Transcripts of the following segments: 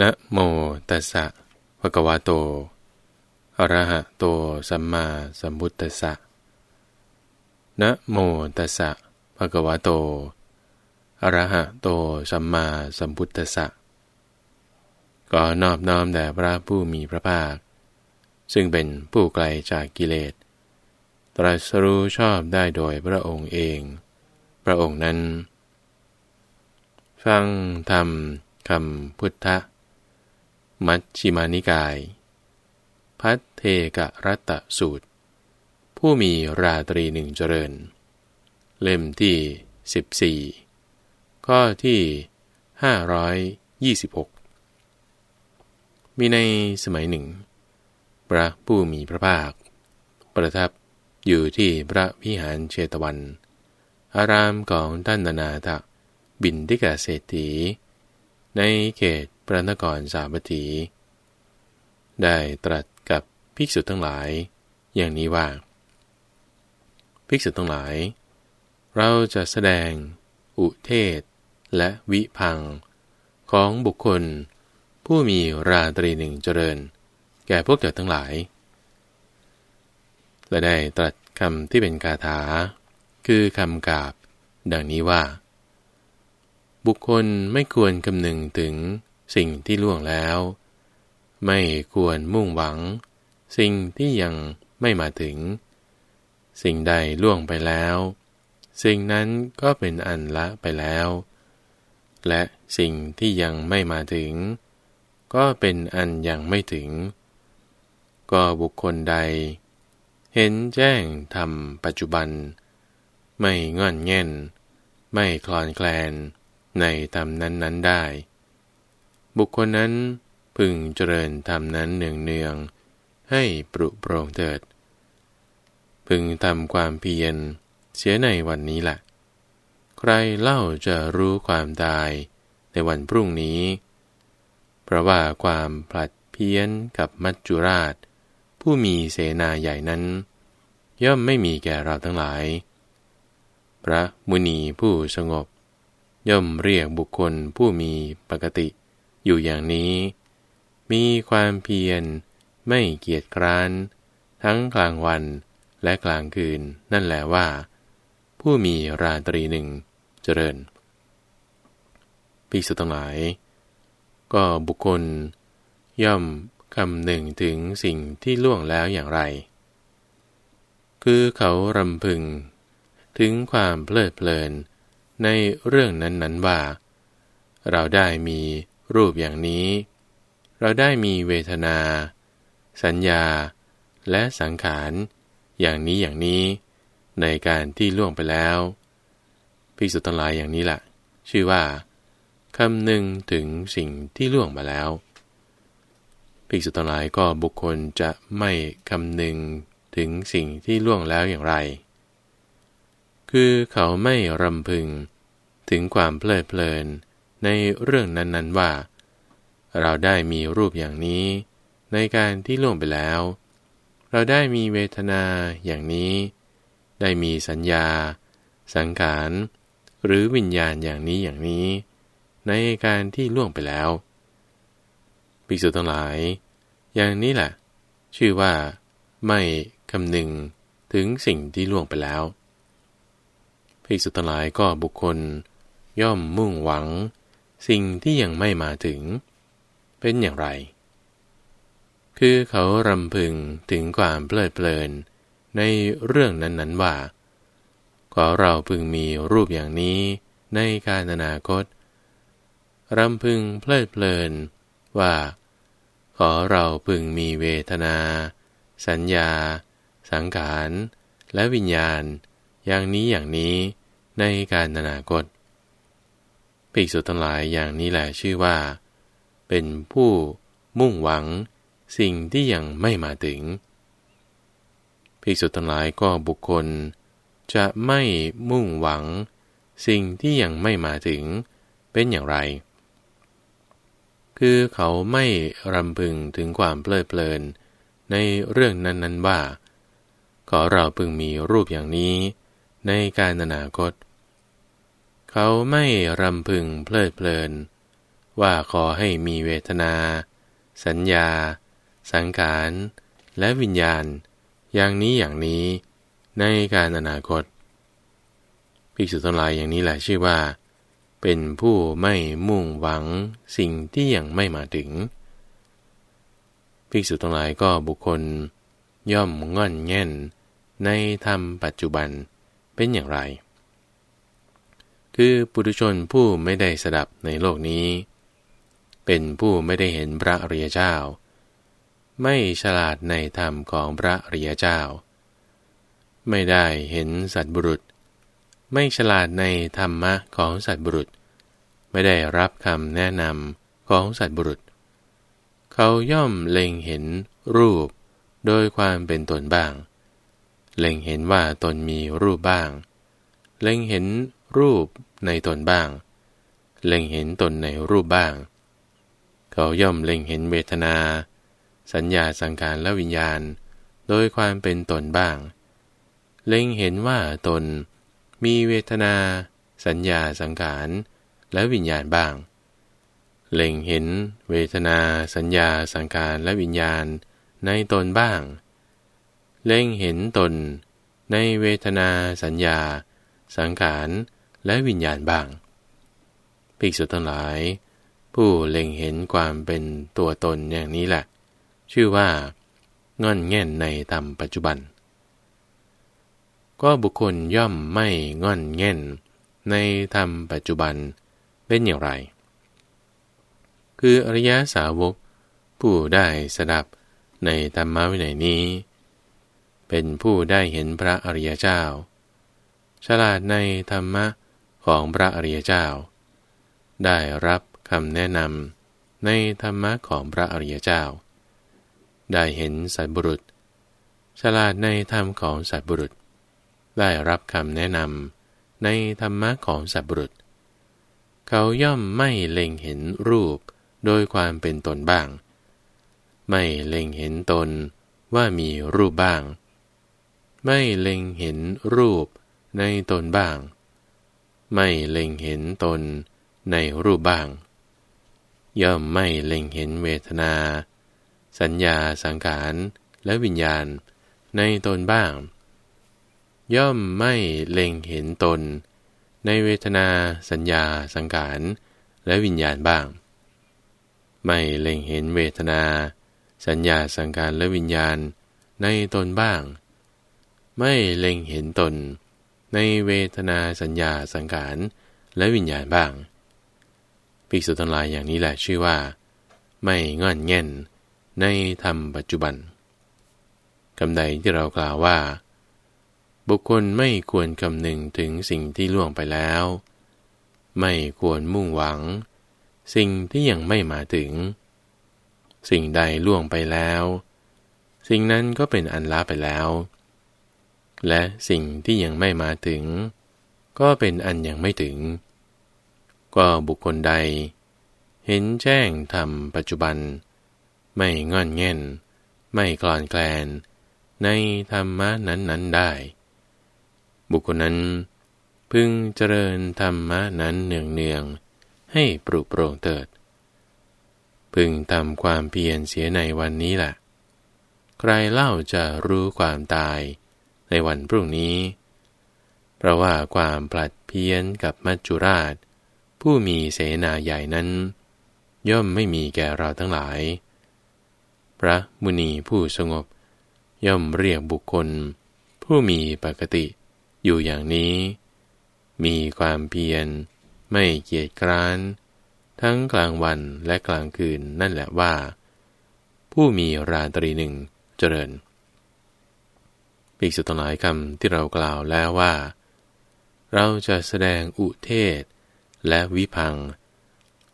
นะโมตัสสะภะคะวะโต อะระหะโต สัมมาสัมพุทธัสสะ นะโมตัสสะภะคะวะโต อะระหะโต สัมมาสัมพุทธัสสะก็นอบน้อมแด่พระผู้มีพระภาค ซึ่งเป็นผู้ไกลจากกิเลส ตรัสรู้ชอบได้โดยพระองค์เอง พระองค์นั้น ฟังธรรมคำพุทธ มัชชิมานิกาย พัทเทกะรัตสูตร ผู้มีราตรีหนึ่งเจริญ เล่มที่ 14 ข้อที่ 526 มีในสมัยหนึ่ง พระผู้มีพระภาค ประทับอยู่ที่พระวิหารเชตวัน อารามของท่านนาถบินทิกาเศรษฐี ในเขต พระนครสาวัตถี ได้ตรัสกับภิกษุทั้งหลาย อย่างนี้ว่า ภิกษุทั้งหลาย เราจะแสดง อุเทศ และวิพัง ของบุคคล ผู้มีราตรีหนึ่งเจริญ แก่พวกเจ้าทั้งหลาย และได้ตรัสคำที่เป็นคาถา คือคำกาบ ดังนี้ว่า บุคคลไม่ควรคำนึงถึง สิ่งที่ล่วงแล้ว ไม่ควรมุ่งหวัง สิ่งที่ยังไม่มาถึง สิ่งใดล่วงไปแล้ว สิ่งนั้นก็เป็นอันละไปแล้ว และสิ่งที่ยังไม่มาถึง ก็เป็นอันยังไม่ถึง ก็บุคคลใด เห็นแจ้งทำปัจจุบัน ไม่งอนแง่น ไม่คลอนแคลนในธรรมนั้นๆได้ บุคคลนั้นพึงเจริญธรรมนั้นเนืองๆให้ปรุโปรงเถิด พึงทำความเพียรเสียในวันนี้แหละใครเล่าจะรู้ความตายในวันพรุ่งนี้ เพราะว่าความผลัดเพี้ยนกับมัจจุราช ผู้มีเสนาใหญ่นั้น ย่อมไม่มีแก่เราทั้งหลาย พระมุนีผู้สงบ ย่อมเรียกบุคคลผู้มีปกติ อยู่อย่างนี้ มีความเพียร ไม่เกียจคร้าน ทั้งกลางวันและกลางคืนนั่นแหละว่า ผู้มีราตรีหนึ่งเจริญภิกษุทั้งหลาย ก็บุคคล ย่อมคำหนึ่งถึงสิ่งที่ล่วงแล้วอย่างไร คือเขารำพึง ถึงความเพลิดเพลินในเรื่องนั้นๆว่า เราได้มี รูปอย่างนี้ เราได้มีเวทนา สัญญา และสังขารอย่างนี้อย่างนี้ ในการที่ล่วงไปแล้วภิกษุทั้งหลายอย่างนี้แหละชื่อว่าคำหนึ่งถึงสิ่งที่ล่วงมาแล้วภิกษุทั้งหลายก็บุคคลจะไม่คำหนึ่งถึงสิ่งที่ล่วงแล้วอย่างไร คือเขาไม่รำพึงถึงความเพลิดเพลิน ในเรื่องนั้นๆว่า เราได้มีรูปอย่างนี้ ในการที่ล่วงไปแล้ว เราได้มีเวทนาอย่างนี้ ได้มีสัญญา สังขาร หรือวิญญาณอย่างนี้อย่างนี้ ในการที่ล่วงไปแล้วภิกษุทั้งหลาย อย่างนี้แหละ ชื่อว่าไม่คำนึงถึงสิ่งที่ล่วงไปแล้วภิกษุทั้งหลายก็บุคคล ย่อมมุ่งหวัง สิ่งที่ยังไม่มาถึง เป็นอย่างไร คือเขารำพึงถึงความเพลิดเพลินในเรื่องนั้นๆว่า ขอเราพึงมีรูปอย่างนี้ในการอนาคต รำพึงเพลิดเพลินว่า ขอเราพึงมีเวทนา สัญญา สังขาร และวิญญาณ อย่างนี้อย่างนี้ในการอนาคต ภิกษุทั้งหลายอย่างนี้แหละชื่อว่า เป็นผู้มุ่งหวังสิ่งที่ยังไม่มาถึง ภิกษุทั้งหลายก็บุคคล จะไม่มุ่งหวัง สิ่งที่ยังไม่มาถึงเป็นอย่างไร คือเขาไม่รำพึงถึงความเพลิดเพลิน ในเรื่องนั้น ๆ ว่า ขอเราพึงมีรูปอย่างนี้ ในการอนาคต เขาไม่รำพึงเพลิดเพลิน ว่าขอให้มีเวทนา สัญญา สังขารและวิญญาณ อย่างนี้อย่างนี้ในการอนาคตภิกษุทั้งหลายอย่างนี้แหละชื่อว่า เป็นผู้ไม่มุ่งหวังสิ่งที่ยังไม่มาถึงภิกษุทั้งหลายก็บุคคล ย่อมง่อนแง่น ในธรรมปัจจุบันเป็นอย่างไร คือปุถุชนผู้ไม่ได้สดับในโลกนี้ เป็นผู้ไม่ได้เห็นพระอริยเจ้า ไม่ฉลาดในธรรมของพระอริยเจ้า ไม่ได้เห็นสัตบุรุษ ไม่ฉลาดในธรรมะของสัตบุรุษ ไม่ได้รับคำแนะนำของสัตบุรุษ เขาย่อมเล็งเห็นรูปโดยความเป็นตนบ้าง เล็งเห็นว่าตนมีรูปบ้าง เล็งเห็น รูปในตนบ้าง เล็งเห็นตนในรูปบ้าง เขาย่อมเล็งเห็นเวทนา สัญญาสังขารและวิญญาณ โดยความเป็นตนบ้าง เล็งเห็นว่าตนมีเวทนา สัญญาสังขารและวิญญาณบ้าง เล็งเห็นเวทนา สัญญาสังขารและวิญญาณในตนบ้าง เล็งเห็นตนในเวทนาสัญญา สังขาร และวิญญาณบ้างภิกษุทั้งหลาย ผู้เล็งเห็นความเป็นตัวตนอย่างนี้แหละ ชื่อว่าง่อนแง่นในธรรมปัจจุบัน ก็บุคคลย่อมไม่ง่อนแง่นในธรรมปัจจุบันเป็นอย่างไร คืออริยสาวก ผู้ได้สดับในธรรมวินัยนี้ เป็นผู้ได้เห็นพระอริยเจ้า ฉลาดในธรรมะ ของพระอริยเจ้า ได้รับคำแนะนำในธรรมะของพระอริยเจ้า ได้เห็นสัตบุรุษ ฉลาดในธรรมของสัตบุรุษ ได้รับคำแนะนำในธรรมะของสัตบุรุษ เขาย่อมไม่เล็งเห็นรูปโดยความเป็นตนบ้าง ไม่เล็งเห็นตนว่ามีรูปบ้าง ไม่เล็งเห็นรูปในตนบ้าง ไม่เล็งเห็นตนในรูปบ้าง ย่อมไม่เล็งเห็นเวทนา สัญญาสังขารและวิญญาณในตนบ้าง ย่อมไม่เล็งเห็นตน ในเวทนาสัญญาสังขารและวิญญาณบ้าง ไม่เล็งเห็นเวทนา สัญญาสังขารและวิญญาณในตนบ้าง ไม่เล็งเห็นตน ในเวทนาสัญญาสังขารและวิญญาณบ้างภิกษุทั้งหลายอย่างนี้แหละชื่อว่า ไม่งอนแง่นในธรรมปัจจุบันคำใดที่เรากล่าวว่า บุคคลไม่ควรคำนึงถึงสิ่งที่ล่วงไปแล้ว ไม่ควรมุ่งหวัง สิ่งที่ยังไม่มาถึง สิ่งใดล่วงไปแล้ว สิ่งนั้นก็เป็นอันล้าไปแล้ว และสิ่งที่ยังไม่มาถึง ก็เป็นอันยังไม่ถึง ก็บุคคลใด เห็นแจ้งธรรมปัจจุบัน ไม่งอนแง่น ไม่กลอนแกลน ในธรรมะนั้นๆได้ บุคคลนั้น พึงเจริญธรรมะนั้นเนืองๆให้ปรุโปร่งเติด พึงทำความเพียรเสียในวันนี้แหละใครเล่าจะรู้ความตาย ในวันพรุ่งนี้ เพราะว่าความปลัดเพี้ยนกับมัจจุราช ผู้มีเสนาใหญ่นั้น ย่อมไม่มีแก่เราทั้งหลาย พระมุนีผู้สงบ ย่อมเรียกบุคคล ผู้มีปกติอยู่อย่างนี้ มีความเพียร ไม่เกียจคร้าน ทั้งกลางวันและกลางคืนนั่นแหละว่า ผู้มีราตรีหนึ่งเจริญ อีกสุดหลายคำที่เรากล่าวแล้วว่า เราจะแสดงอุเทศ และวิพัง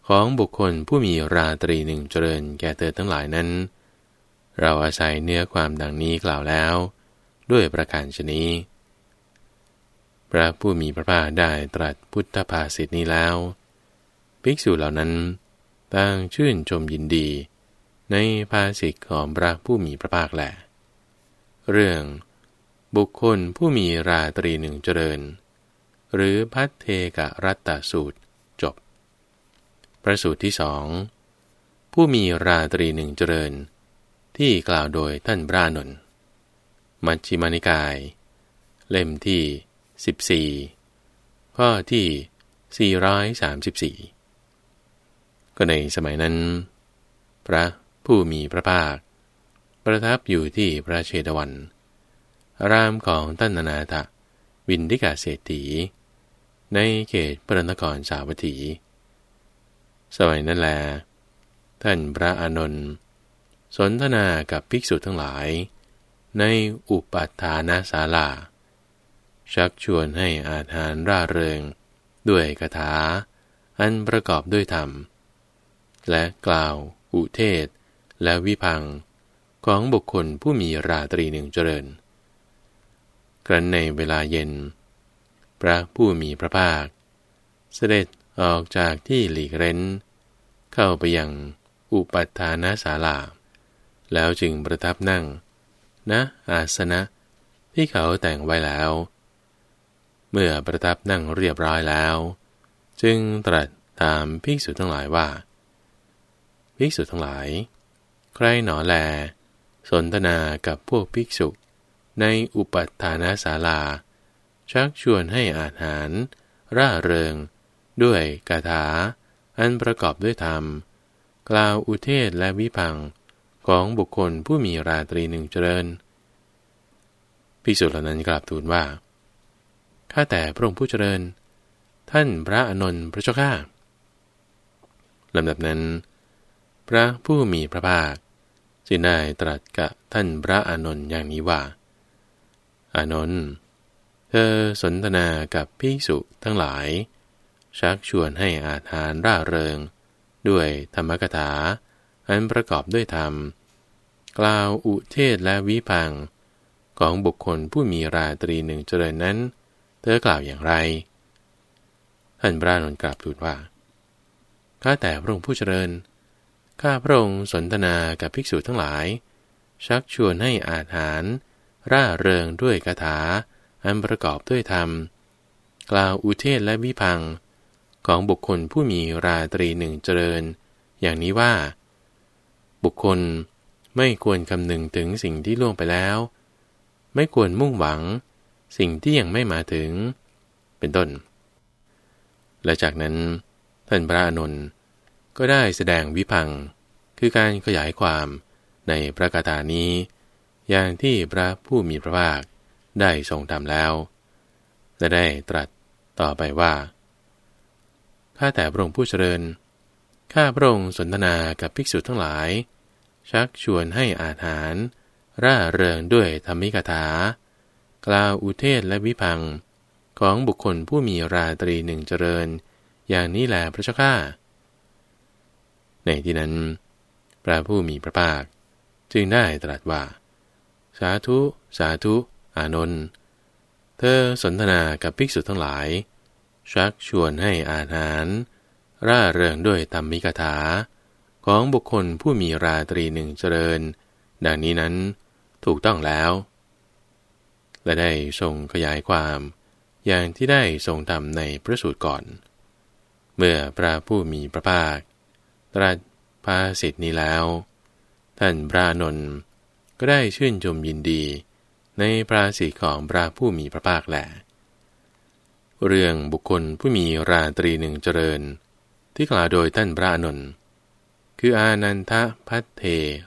ของบุคคลผู้มีราตรีหนึ่งเจริญแก่เธอทั้งหลายนั้น เราอาศัยเนื้อความดังนี้กล่าวแล้ว ด้วยประการชนี้ พระผู้มีพระภาคได้ตรัสพุทธภาษิตนี้แล้ว ภิกษุเหล่านั้นต่างชื่นชมยินดี ในภาษิตของพระผู้มีพระภาคแหละเรื่อง บุคคลผู้มีราตรีหนึ่งเจริญ หรือพัทเทกรัตตสูตรจบ พระสูตรที่สองผู้มีราตรีหนึ่งเจริญ ที่กล่าวโดยท่านพระนนท์มัชฌิมานิกาย เล่มที่ 14 ข้อที่ 434 ก็ในสมัยนั้น พระผู้มีพระภาค ประทับอยู่ที่พระเชตวัน รามของท่านนาถวินดิกาเศรษฐี ในเขตพระนครสาวัตถี สมัยนั้นแล ท่านพระอานนท์สนทนากับภิกษุทั้งหลาย ในอุปัฏฐานาศาลา ชักชวนให้อาหารร่าเริง ด้วยคาถา อันประกอบด้วยธรรม และกล่าว อุเทศ และวิพัง ของบุคคลผู้มีราตรีหนึ่งเจริญ ครั้นในเวลาเย็น พระผู้มีพระภาค เสด็จออกจากที่หลีกเร้น เข้าไปยังอุปัฏฐานาศาลา แล้วจึงประทับนั่งณนะอาสนะที่เขาแต่งไว้แล้ว เมื่อประทับนั่งเรียบร้อยแล้ว จึงตรัสถามภิกษุทั้งหลายว่า ภิกษุทั้งหลาย ใครหนอแล สนทนากับพวกภิกษุ ในอุปัฏฐานาศาลา ชักชวนให้อาหาร ร่าเริง ด้วยกาถา อันประกอบด้วยธรรม กล่าวอุเทศและวิพังของบุคคลผู้มีราตรีหนึ่งเจริญภิกษุเหล่านั้นกราบทูลว่า ข้าแต่พระองค์ผู้เจริญ ท่านพระอนนท์พระเจ้าข้าลำดับนั้น พระผู้มีพระภาคจึงได้ตรัสกับท่านพระอนนท์อย่างนี้ว่า อานนท์เธอสนทนากับพิสุทั้งหลาย ชักชวนให้อาหารร่าเริง ด้วยธรรมกถา อันประกอบด้วยธรรม กล่าวอุเทศและวิพัง ของบุคคลผู้มีราตรีหนึ่งเจริญนั้น เธอกล่าวอย่างไร ท่านพระนนท์กราบทูลว่า ข้าแต่พระองค์ผู้เจริญ ข้าพระองค์สนทนากับภิกษุทั้งหลาย ชักชวนให้อาหาร ร่าเริงด้วยคาถา อันประกอบด้วยธรรม กล่าวอุเทศและวิพัง ของบุคคลผู้มีราตรีหนึ่งเจริญ อย่างนี้ว่า บุคคลไม่ควรคำนึงถึงสิ่งที่ล่วงไปแล้ว ไม่ควรมุ่งหวัง สิ่งที่ยังไม่มาถึง เป็นต้น และจากนั้น ท่านพระอนุนก็ได้แสดงวิพัง คือการขยายความในพระคาถานี้ อย่างที่พระผู้มีพระภาคได้ทรงทำแล้ว และได้ตรัสต่อไปว่า ข้าแต่พระองค์ผู้เจริญ ข้าพระองค์สนทนากับภิกษุทั้งหลาย ชักชวนให้อาหาร ร่าเริงด้วยธรรมิกถา กล่าวอุเทศและวิพัง ของบุคคลผู้มีราตรีหนึ่งเจริญ อย่างนี้แหละพระเจ้าข้าในที่นั้น พระผู้มีพระภาค จึงได้ตรัสว่า สาธุ สาธุ อานนท์ เธอสนทนากับภิกษุทั้งหลาย ชักชวนให้อาหาร ร่าเริงด้วยธรรมิกถา ของบุคคลผู้มีราตรีหนึ่งเจริญ ดังนี้นั้นถูกต้องแล้ว และได้ทรงขยายความอย่างที่ได้ทรงทำในพระสูตรก่อน เมื่อพระผู้มีพระภาค ตรัสภาสิทธินี้แล้ว ท่านพระนนท์ ก็ได้ชื่นชมยินดี ในปราศีของพระผู้มีพระภาคแหละเรื่องบุคคลผู้มีราตรีหนึ่งเจริญ ที่กล่าวโดยท่านพระนนท์คืออานันทพัทเท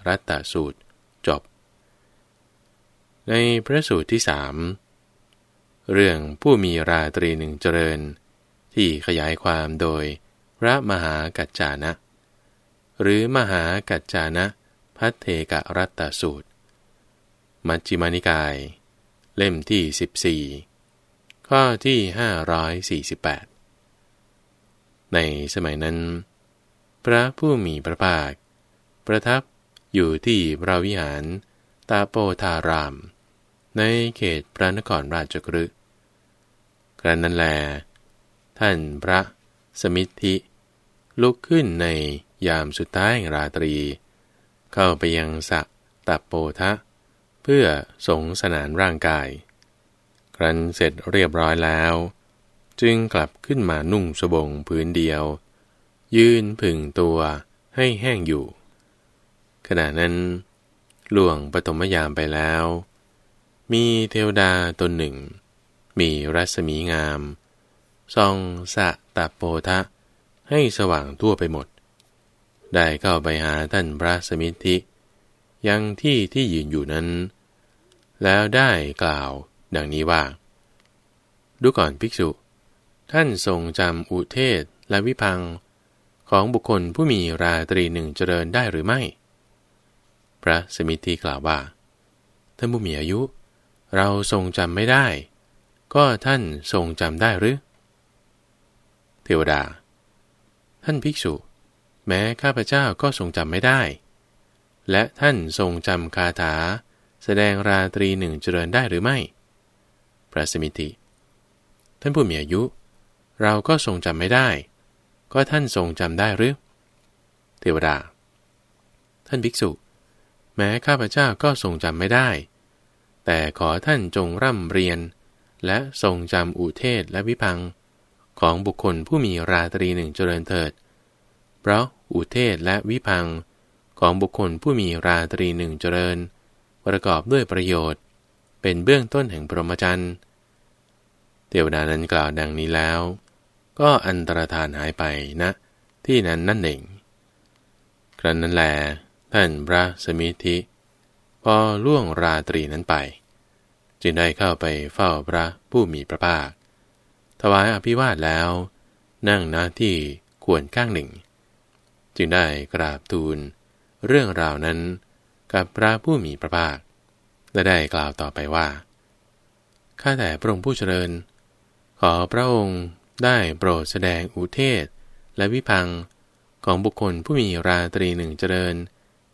รัตตสูตรจบ ในพระสูตรที่สามเรื่องผู้มีราตรีหนึ่งเจริญ ที่ขยายความโดยพระมหากัจจานะ หรือมหากัจจานะพัทเทกรัตตสูตร มัชฌิมานิกาย เล่มที่ 14 ข้อที่ 548 ในสมัยนั้น พระผู้มีพระภาค ประทับอยู่ที่พระวิหารตาโปธาราม ในเขตพระนครราชกฤห์กระนั้นแล ท่านพระสมิทธิ ลุกขึ้นในยามสุดท้ายแห่งราตรี เข้าไปยังสะตาโปทะ เพื่อสงสนานร่างกาย ครั้นเสร็จเรียบร้อยแล้ว จึงกลับขึ้นมานุ่งสบงพื้นเดียว ยืนผึ่งตัวให้แห้งอยู่ ขณะนั้นล่วงปฐมยามไปแล้ว มีเทวดาตนหนึ่ง มีรัศมีงามซองสะตะโปทะ ให้สว่างทั่วไปหมด ได้เข้าไปหาท่านพระสมิทธิ ยังที่ที่ยืนอยู่นั้น แล้วได้กล่าว ดังนี้ว่า ดูก่อนภิกษุ ท่านทรงจำอุเทศและวิพังของบุคคลผู้มีราตรีหนึ่งเจริญได้หรือไม่ พระสมิธิกล่าวว่า ท่านผู้มีอายุ เราทรงจำไม่ได้ ก็ท่านทรงจำได้หรือ เทวดา ท่านภิกษุ แม้ข้าพเจ้าก็ทรงจำไม่ได้ และท่านทรงจำคาถา แสดงราตรีหนึ่งเจริญได้หรือไม่ พระสมิติ ท่านผู้มีอายุ เราก็ทรงจำไม่ได้ ก็ท่านทรงจำได้หรือ เทวดา ท่านภิกษุ แม้ข้าพเจ้าก็ทรงจำไม่ได้ แต่ขอท่านจงร่ำเรียน และทรงจำอุเทศและวิพังของบุคคลผู้มีราตรีหนึ่งเจริญเถิด เพราะอุเทศและวิพัง ของบุคคลผู้มีราตรีหนึ่งเจริญ ประกอบด้วยประโยชน์ เป็นเบื้องต้นแห่งพรหมจรรย์เทวดานั้นกล่าวดังนี้แล้ว ก็อันตรธานหายไปนะ ที่นั้นนั่นเองครั้นนั้นแล ท่านพระสมิธิ พอล่วงราตรีนั้นไป จึงได้เข้าไปเฝ้าพระผู้มีพระภาค ถวายอภิวาทแล้ว นั่งหน้าที่ควรข้างหนึ่ง จึงได้กราบทูล เรื่องราวนั้นกับพระผู้มีพระภาคและได้กล่าวต่อไปว่า ข้าแต่พระองค์ผู้เจริญ ขอพระองค์ได้โปรดแสดงอุเทศและวิพังของบุคคลผู้มีราตรีหนึ่งเจริญ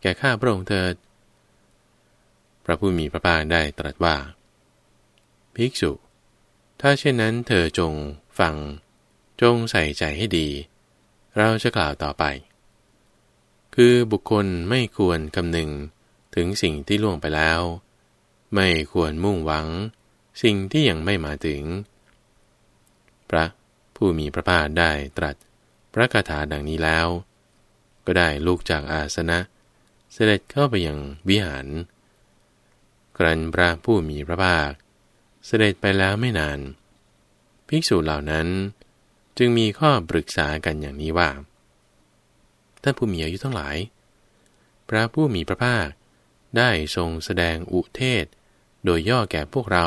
แก่ข้าพระองค์เถิด พระผู้มีพระภาคได้ตรัสว่า ภิกษุ ถ้าเช่นนั้นเธอจงฟัง จงใส่ใจให้ดี เราจะกล่าวต่อไป คือบุคคลไม่ควรคำนึงถึงสิ่งที่ล่วงไปแล้ว ไม่ควรมุ่งหวัง สิ่งที่ยังไม่มาถึง พระผู้มีพระภาคได้ตรัสพระคาถาดังนี้แล้ว ก็ได้ลุกจากอาสนะ เสด็จเข้าไปยังวิหาร ครั้นพระผู้มีพระภาค เสด็จไปแล้วไม่นาน ภิกษุเหล่านั้นจึงมีข้อปรึกษากันอย่างนี้ว่า ท่านผู้มีอายุทั้งหลาย พระผู้มีพระภาค ได้ทรงแสดงอุเทศ โดยย่อแก่พวกเรา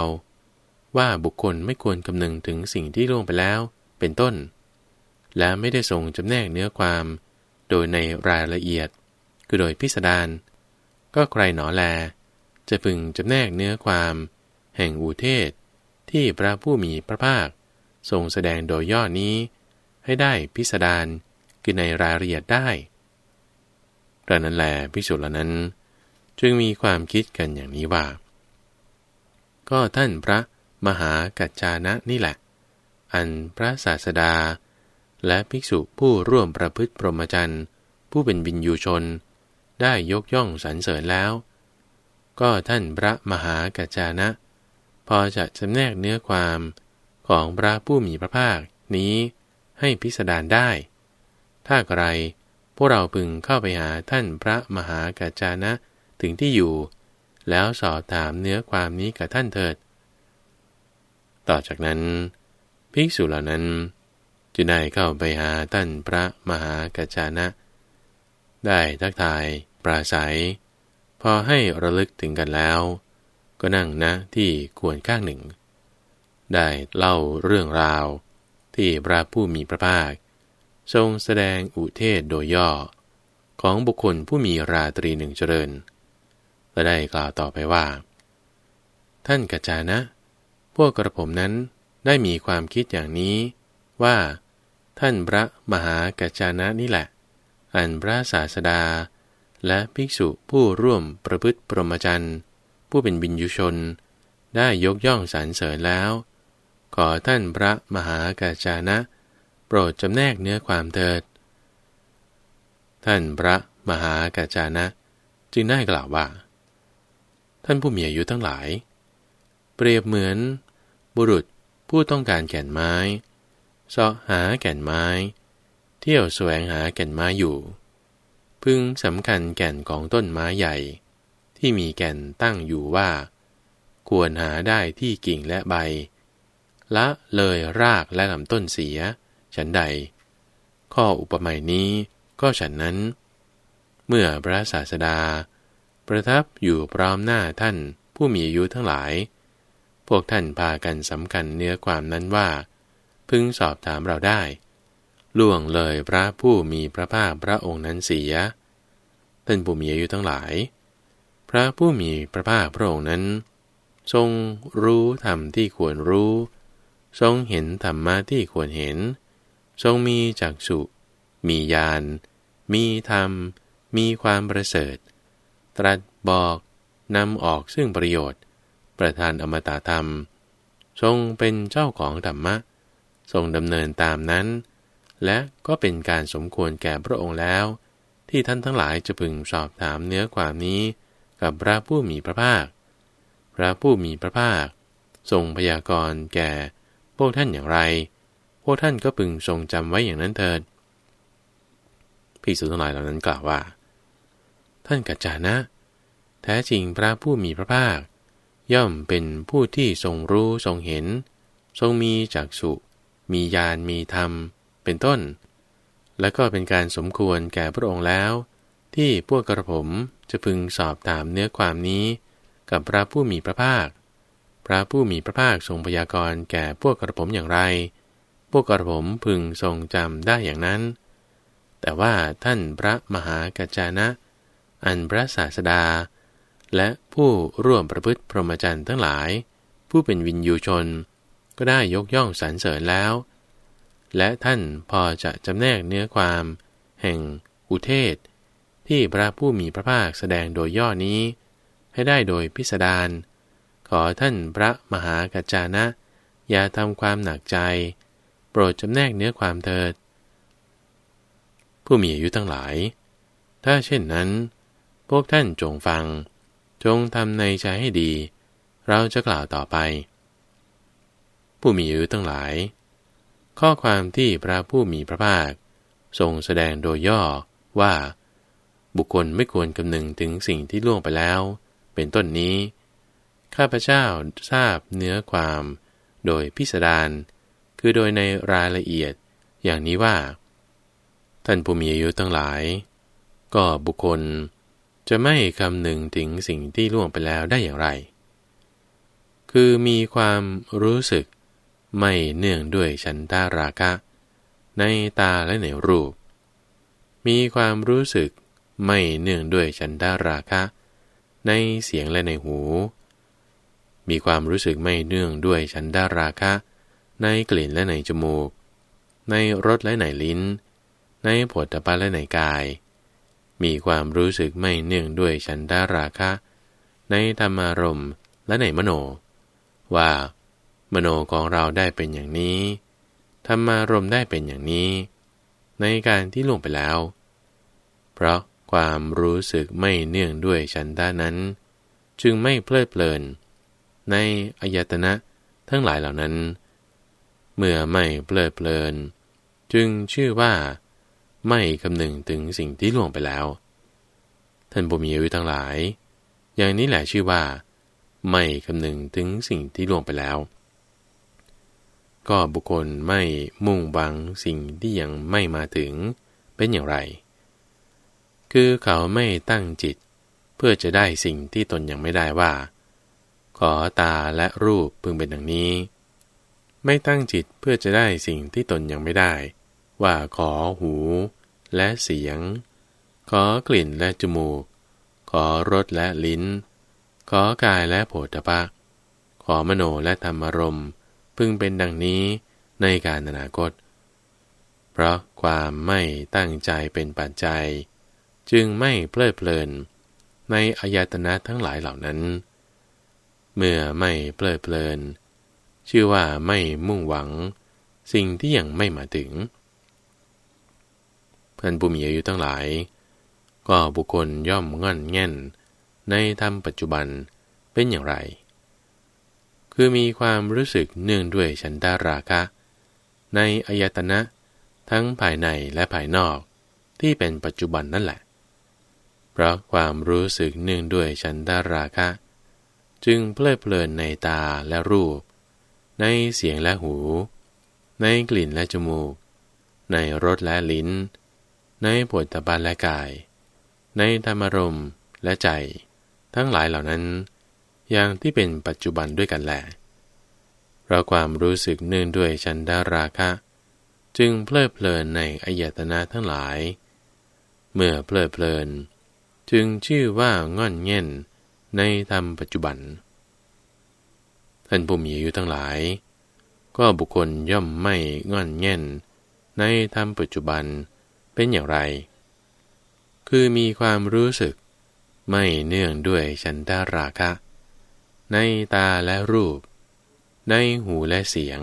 ว่าบุคคลไม่ควรคำนึงถึงสิ่งที่ล่วงไปแล้ว เป็นต้น และไม่ได้ทรงจำแนกเนื้อความ โดยในรายละเอียด คือโดยพิสดารก็ใครหนอแล จะพึงจำแนกเนื้อความ แห่งอุเทศ ที่พระผู้มีพระภาค ทรงแสดงโดยย่อนี้ ให้ได้พิสดาร คือในรายละเอียดได้กระนั้นแลพิสุทธ์นั้น จึงมีความคิดกันอย่างนี้ว่า ก็ท่านพระมหากัจจานะนี่แหละ อันพระศาสดา และภิกษุผู้ร่วมประพฤติพรหมจรรย์ผู้เป็นบินยูชน ได้ยกย่องสรรเสริญแล้ว ก็ท่านพระมหากัจจานะ พอจะจำแนกเนื้อความของพระผู้มีพระภาคนี้ให้พิสดารได้ ถ้าใครพวกเราพึงเข้าไปหาท่านพระมหากัจจานะถึงที่อยู่ แล้วสอบถามเนื้อความนี้กับท่านเถิด ต่อจากนั้น ภิกษุเหล่านั้นจึงได้เข้าไปหาท่านพระมหากัจจานะ ได้ทักทาย ปราศัย พอให้ระลึกถึงกันแล้ว ก็นั่งนะที่ควรข้างหนึ่ง ได้เล่าเรื่องราวที่พระผู้มีพระภาค ทรงแสดงอุเทศโดยย่อ ของบุคคลผู้มีราตรีหนึ่งเจริญ และได้กล่าวต่อไปว่า ท่านกัจจานะ พวกกระผมนั้นได้มีความคิดอย่างนี้ว่า ท่านพระมหากัจจานะนี่แหละ อันพระศาสดา และภิกษุผู้ร่วมประพฤติปรมจรรย์ผู้เป็นบินยุชน ได้ยกย่องสรรเสริญแล้ว ขอท่านพระมหากัจจานะ ปรดจำแนกเนื้อความเถิด ท่านพระมหากัจจานะ จึงได้กล่าวว่า ท่านผู้มีอายุทั้งหลาย เปรียบเหมือน บุรุษผู้ต้องการแก่นไม้เสาะหาแก่นไม้ เที่ยวแสวงหาแก่นไม้อยู่ พึงสำคัญแก่นของต้นไม้ใหญ่ ที่มีแก่นตั้งอยู่ว่า ควรหาได้ที่กิ่งและใบ ละเลยรากและลำต้นเสีย ฉันใด ข้ออุปมานี้ก็ฉันนั้น เมื่อพระศาสดา ประทับอยู่พร้อมหน้าท่านผู้มีอายุทั้งหลาย พวกท่านพากันสำคัญเนื้อความนั้นว่า พึงสอบถามเราได้ ล่วงเลยพระผู้มีพระภาคพระองค์นั้นเสีย ท่านผู้มีอายุทั้งหลาย พระผู้มีพระภาคพระองค์นั้น ทรงรู้ธรรมที่ควรรู้ ทรงเห็นธรรมะที่ควรเห็น ทรงมีจักษุมีญาณ มีธรรม มีความประเสริฐ ตรัสบอกนำออกซึ่งประโยชน์ ประธานอมตะธรรม ทรงเป็นเจ้าของธรรมะ ทรงดำเนินตามนั้น และก็เป็นการสมควรแก่พระองค์แล้ว ที่ท่านทั้งหลายจะพึงสอบถามเนื้อความนี้กับพระผู้มีพระภาค พระผู้มีพระภาค ทรงพยากรณ์แก่พวกท่านอย่างไร พวกท่านก็พึงทรงจำไว้อย่างนั้นเถิดพิสุทั้งหลายเหล่านั้นกล่าวว่า ท่านกัจจานะ แท้จริงพระผู้มีพระภาค ย่อมเป็นผู้ที่ทรงรู้ทรงเห็น ทรงมีจักสุมีญาณมีธรรม เป็นต้น และก็เป็นการสมควรแก่พระองค์แล้ว ที่พวกกระผมจะพึงสอบถามเนื้อความนี้ กับพระผู้มีพระภาค พระผู้มีพระภาคทรงพยากรณ์แก่พวกกระผมอย่างไร พวกกระผมพึงทรงจำได้อย่างนั้น แต่ว่าท่านพระมหากัจจานะ อันพระศาสดา และผู้ร่วมประพฤติพรหมจรรย์ทั้งหลาย ผู้เป็นวินยูชน ก็ได้ยกย่องสรรเสริญแล้ว และท่านพอจะจำแนกเนื้อความ แห่งอุเทศ ที่พระผู้มีพระภาคแสดงโดยย่อนี้ ให้ได้โดยพิสดารขอท่านพระมหากัจจานะ อย่าทำความหนักใจ โปรดจำแนกเนื้อความเถิด ผู้มีอายุทั้งหลาย ถ้าเช่นนั้น พวกท่านจงฟัง จงทำในใจให้ดี เราจะกล่าวต่อไป ผู้มีอายุทั้งหลาย ข้อความที่พระผู้มีพระภาค ทรงแสดงโดยย่อว่า บุคคลไม่ควรคำนึงถึงสิ่งที่ล่วงไปแล้ว เป็นต้นนี้ ข้าพเจ้าทราบเนื้อความ โดยพิสดาร คือโดยในรายละเอียดอย่างนี้ว่า ท่านผู้มีอายุทั้งหลาย ก็บุคคลจะไม่คำนึงถึงสิ่งที่ล่วงไปแล้วได้อย่างไร คือมีความรู้สึกไม่เนื่องด้วยฉันทาราคะ ในตาและในรูป มีความรู้สึกไม่เนื่องด้วยฉันทาราคะ ในเสียงและในหู มีความรู้สึกไม่เนื่องด้วยฉันทาราคะ ในกลิ่นและในจมูก ในรสและในลิ้น ในผลตภะและในกาย มีความรู้สึกไม่เนื่องด้วยฉันทาราคะ ในธรรมารมและในมโน ว่า มโนของเราได้เป็นอย่างนี้ ธรรมารมได้เป็นอย่างนี้ ในการที่ล่วงไปแล้ว เพราะความรู้สึกไม่เนื่องด้วยฉันทานั้น จึงไม่เพลิดเพลิน ในอายตนะทั้งหลายเหล่านั้น เมื่อไม่เพลิดเพลิน จึงชื่อว่าไม่คำนึงถึงสิ่งที่ล่วงไปแล้ว ท่านบุมีอายุทั้งหลาย อย่างนี้แหละชื่อว่า ไม่คำนึงถึงสิ่งที่ล่วงไปแล้ว ก็บุคคลไม่มุ่งหวังสิ่งที่ยังไม่มาถึงเป็นอย่างไร คือเขาไม่ตั้งจิต เพื่อจะได้สิ่งที่ตนยังไม่ได้ว่า ขอตาและรูปพึงเป็นอย่างนี้ ไม่ตั้งจิตเพื่อจะได้สิ่งที่ตนยังไม่ได้ ว่าขอหูและเสียง ขอกลิ่นและจมูก ขอรสและลิ้น ขอกายและโผฏฐะขอมโนและธรรมารมณ์ พึงเป็นดังนี้ในการอนาคต เพราะความไม่ตั้งใจเป็นปัจจัย จึงไม่เพลิดเพลิน ในอายตนะทั้งหลายเหล่านั้น เมื่อไม่เพลิดเพลิน ชื่อว่าไม่มุ่งหวัง สิ่งที่ยังไม่มาถึงเพื่อนผู้มีอายุทั้งหลาย ก็บุคคลย่อมง่อนแง่น ในธรรมปัจจุบันเป็นอย่างไร คือมีความรู้สึกเนื่องด้วยฉันทาราคะ ในอายตนะทั้งภายในและภายนอกที่เป็นปัจจุบันนั่นแหละ เพราะความรู้สึกเนื่องด้วยฉันทาราคะ จึงเพลิดเพลินในตาและรูป ในเสียงและหู ในกลิ่นและจมูก ในรสและลิ้น ในผลตบันและกาย ในธรรมรมและใจ ทั้งหลายเหล่านั้น อย่างที่เป็นปัจจุบันด้วยกันแหละเพราะความรู้สึกเนื่องด้วยฉันดาราคะ จึงเพลิดเพลินในอายตนะทั้งหลาย เมื่อเพลิดเพลิน จึงชื่อว่าง่อนเง่นในธรรมปัจจุบัน ท่านผู้มีอายุทั้งหลาย ก็บุคคลย่อมไม่ง่อนเง่น ในธรรมปัจจุบันเป็นอย่างไร คือมีความรู้สึก ไม่เนื่องด้วยฉันทาราคะ ในตาและรูป ในหูและเสียง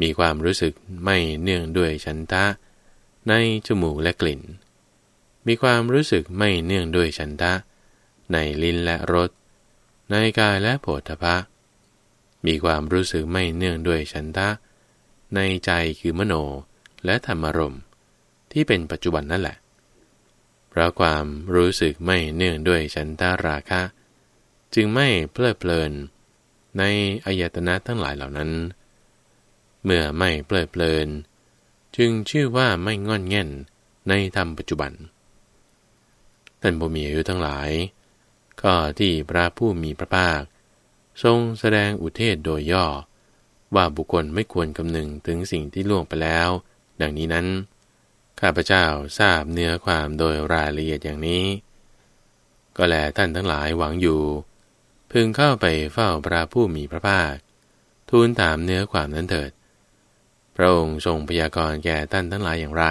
มีความรู้สึกไม่เนื่องด้วยฉันทะ ในจมูกและกลิ่น มีความรู้สึกไม่เนื่องด้วยฉันทะ ในลิ้นและรส ในกายและโผฏฐะ มีความรู้สึกไม่เนื่องด้วยฉันทะ ในใจคือมโนและธรรมรมที่เป็นปัจจุบันนั่นแหละ เพราะความรู้สึกไม่เนื่องด้วยฉันทาราคะ จึงไม่เพลิดเพลิน ในอายตนะทั้งหลายเหล่านั้น เมื่อไม่เพลิดเพลิน จึงชื่อว่าไม่งอนแง่นในธรรมปัจจุบันท่านผู้มีอายุทั้งหลาย ก็ที่พระผู้มีพระภาค ทรงแสดงอุเทศโดยย่อ ว่าบุคคลไม่ควรคำนึงถึงสิ่งที่ล่วงไปแล้ว ดังนี้นั้น ข้าพเจ้าทราบเนื้อความโดยรายละเอียดอย่างนี้ ก็แลท่านทั้งหลายหวังอยู่ พึงเข้าไปเฝ้าพระผู้มีพระภาค ทูลถามเนื้อความนั้นเถิด พระองค์ทรงพยากรณ์แก่ท่านทั้งหลายอย่างไร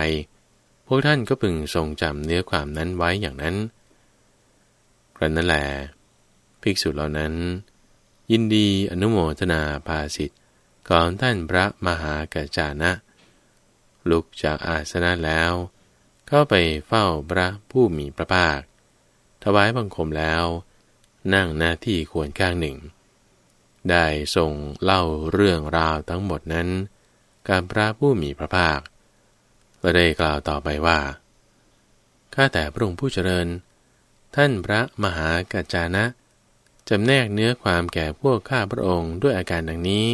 พวกท่านก็พึงทรงจำเนื้อความนั้นไว้อย่างนั้นกระนั้นแหลภิกษุเหล่านั้น ยินดีอนุโมทนาภาสิทธิ์ก่อนท่านพระมหากัจจานะ ลุกจากอาสนะแล้ว เข้าไปเฝ้าพระผู้มีพระภาค ถวายบังคมแล้ว นั่งหน้าที่ควรข้างหนึ่ง ได้ทรงเล่าเรื่องราวทั้งหมดนั้น กับพระผู้มีพระภาคและได้กล่าวต่อไปว่า ข้าแต่พระองค์ผู้เจริญ ท่านพระมหากัจจานะ จำแนกเนื้อความแก่พวกข้าพระองค์ด้วยอาการดังนี้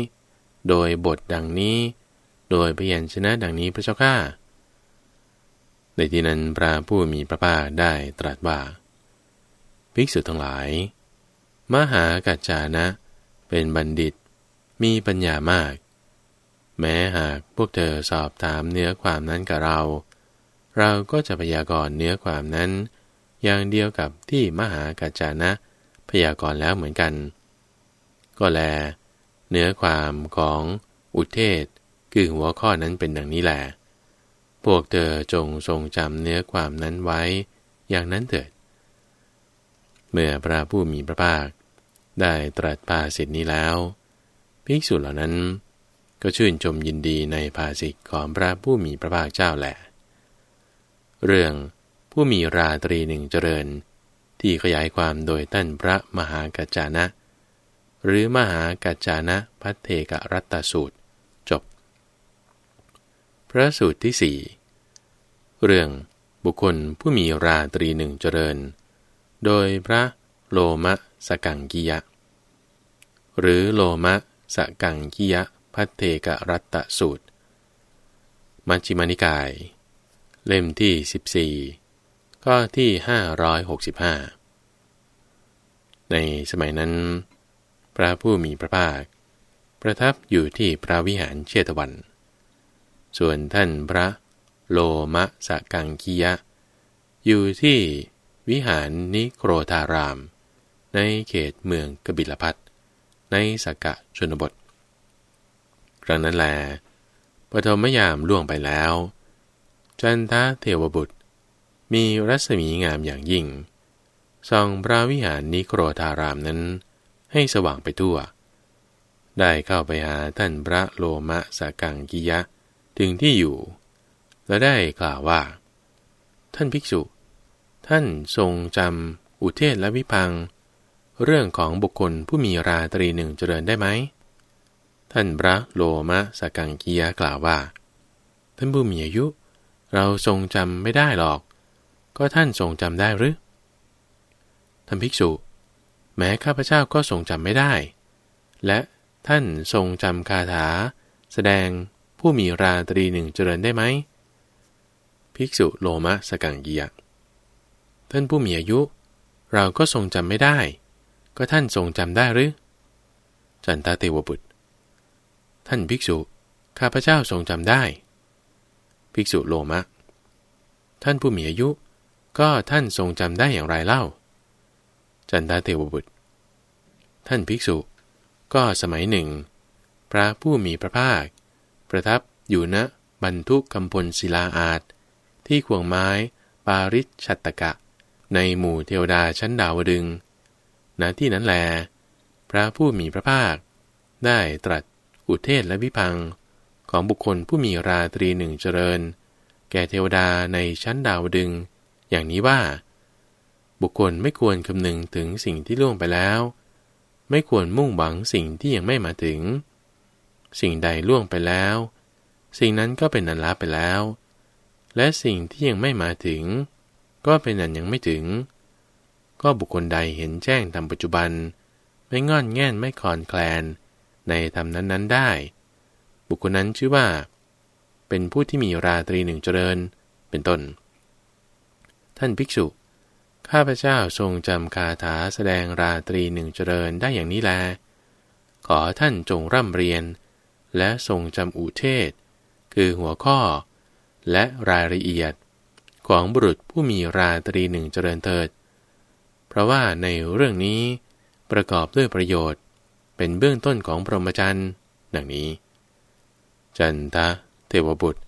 โดยบทดังนี้ โดยพยัญชนะดังนี้พระเจ้าข้าในที่นั้นพระผู้มีพระภาคได้ตรัสว่า ภิกษุทั้งหลาย มหากัจจานะ เป็นบัณฑิต มีปัญญามาก แม้หากพวกเธอสอบถามเนื้อความนั้นกับเรา เราก็จะพยากรณ์เนื้อความนั้น อย่างเดียวกับที่มหากัจจานะ ยากรณ์แล้วเหมือนกัน ก็แล เนื้อความของอุเทศคือหัวข้อนั้นเป็นดังนี้แหละพวกเธอจงทรงจำเนื้อความนั้นไว้อย่างนั้นเถิด เมื่อพระผู้มีพระภาค ได้ตรัสภาสิทธินี้แล้ว ภิกษุเหล่านั้น ก็ชื่นชมยินดีในภาสิทธิของพระผู้มีพระภาคเจ้าแหละ เรื่องผู้มีราตรีหนึ่งเจริญ ที่ขยายความโดยท่านพระมหากัจจานะ หรือมหากัจจานะพัทเทกรัตตสูตร จบ พระสูตรที่สี่เรื่องบุคคลผู้มีราตรีหนึ่งเจริญ โดยพระโลมะสกังกิยะ หรือโลมะสกังกิยะพัทเทกรัตตสูตร มัชฌิมานิกาย เล่มที่ 14ข้อที่ 565 ในสมัยนั้น พระผู้มีพระภาค ประทับอยู่ที่พระวิหารเชตวัน ส่วนท่านพระโลมะสกังคียะ อยู่ที่วิหารนิโครธาราม ในเขตเมืองกบิลพัทในสกกะชนบท ครั้งนั้นแลปฐมยามล่วงไปแล้ว จันทะเทวบุตร มีรัศมีงามอย่างยิ่ง ส่องพระวิหารนิโครธารามนั้น ให้สว่างไปทั่ว ได้เข้าไปหาท่านพระโลมะสากังกิยะถึงที่อยู่ และได้กล่าวว่า ท่านภิกษุ ท่านทรงจำอุเทศและวิพัง เรื่องของบุคคลผู้มีราตรีหนึ่งเจริญได้ไหม ท่านพระโลมะสกังกียะกล่าวว่า ท่านผู้มีอายุ เราทรงจำไม่ได้หรอก ก็ท่านทรงจำได้หรือ ท่านภิกษุ แม้ข้าพเจ้าก็ทรงจำไม่ได้ และท่านทรงจำคาถา แสดงผู้มีราตรีหนึ่งเจริญได้ไหม ภิกษุโลมะสกังเกียท่านผู้มีอายุ เราก็ทรงจำไม่ได้ ก็ท่านทรงจำได้หรือ จันตาเตวบุตร ท่านภิกษุ ข้าพเจ้าทรงจำได้ ภิกษุโลมะ ท่านผู้มีอายุ ก็ท่านทรงจำได้อย่างไรเล่า จันตาเทวบุตร ท่านภิกษุ ก็สมัยหนึ่ง พระผู้มีพระภาค ประทับอยู่ณบรรทุกคำพลศิลาอาจที่ขวงไม้ปาริชัตตกะ ในหมู่เทวดาชั้นดาวดึงณที่นั้นแล พระผู้มีพระภาค ได้ตรัสอุเทศและวิพังของบุคคลผู้มีราตรีหนึ่งเจริญ แก่เทวดาในชั้นดาวดึง อย่างนี้ว่า บุคคลไม่ควรคำนึงถึงสิ่งที่ล่วงไปแล้ว ไม่ควรมุ่งหวังสิ่งที่ยังไม่มาถึง สิ่งใดล่วงไปแล้ว สิ่งนั้นก็เป็นนันลาไปแล้ว และสิ่งที่ยังไม่มาถึง ก็เป็นนันยังไม่ถึง ก็บุคคลใดเห็นแจ้งทำปัจจุบัน ไม่งอนแง่นไม่คลอนแคลน ในธรรมนั้น ๆ ได้ บุคคลนั้นชื่อว่า เป็นผู้ที่มีราตรีหนึ่งเจริญ เป็นต้น ท่านภิกษุ ข้าพเจ้าทรงจำคาถาแสดงราตรีหนึ่งเจริญได้อย่างนี้แล ขอท่านจงร่ำเรียน และทรงจำอุเทศ คือหัวข้อ และรายละเอียด ของบุรุษผู้มีราตรีหนึ่งเจริญเถิด เพราะว่าในเรื่องนี้ประกอบด้วยประโยชน์ เป็นเบื้องต้นของพรหมจรรย์ดังนี้ จันทะเทวบุตร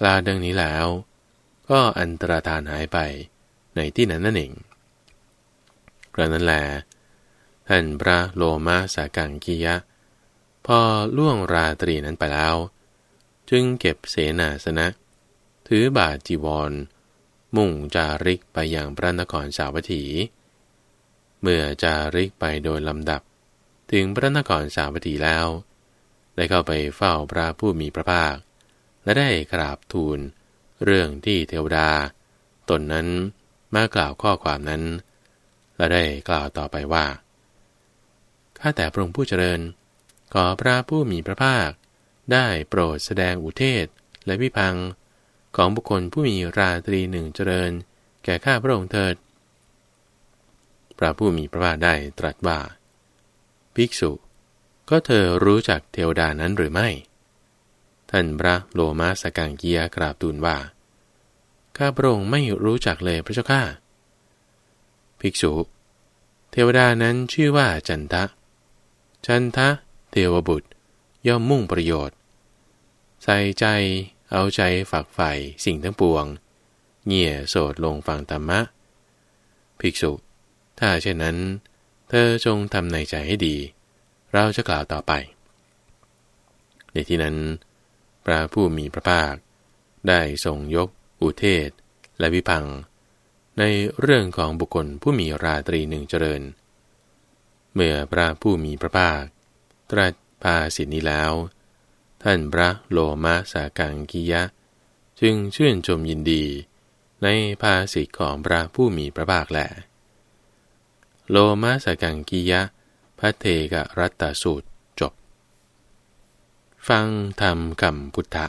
กล่าวดังนี้แล้ว ก็อันตรธานหายไป ในที่นั้นนั่นเอง กระนั้นแหลท่านพระโลมาสากังกิยะ พอล่วงราตรีนั้นไปแล้ว จึงเก็บเสนาสนะ ถือบาจีวร มุ่งจาริกไปอยังพระนครสาวัตถี เมื่อจาริกไปโดยลำดับ ถึงพระนครสาวัตถีแล้ว ได้เข้าไปเฝ้าพระผู้มีพระภาค และได้กราบทูลเรื่องที่เทวดา ตนนั้น มากล่าวข้อความนั้น และได้กล่าวต่อไปว่า ข้าแต่พระองค์ผู้เจริญ ขอพระผู้มีพระภาค ได้โปรดแสดงอุเทศและวิพังของบุคคลผู้มีราตรีหนึ่งเจริญ แก่ข้าพระองค์เถิด พระผู้มีพระภาคได้ตรัสว่า ภิกษุ ก็เธอรู้จักเทวดานั้นหรือไม่ ท่านพระโลมาสกังเกียกราบทูลว่า ข้าพระองค์ไม่รู้จักเลยพระเจ้าข้าภิกษุ เทวดานั้นชื่อว่าจันทะ จันทะ เทวบุตร ย่อมมุ่งประโยชน์ ใส่ใจ เอาใจฝักใฝ่สิ่งทั้งปวงเงี่ยโสดลงฟังธรรมะ ภิกษุ ถ้าเช่นนั้น เธอจงทำในใจให้ดี เราจะกล่าวต่อไป ในที่นั้น พระผู้มีพระภาค ได้ทรงยก อุเทศ และวิพัง ในเรื่องของบุคคลผู้มีราตรีหนึ่งเจริญ เมื่อพระผู้มีพระภาค ตรัสภาสิทนี้แล้ว ท่านพระโลมาสากังกิยะ จึงชื่นชมยินดี ในภาสิทธิของพระผู้มีพระภาคแหละโลมาสกังกิยะพระเทกรัตตสูตรจบ ฟังธรรมคำพุทธะ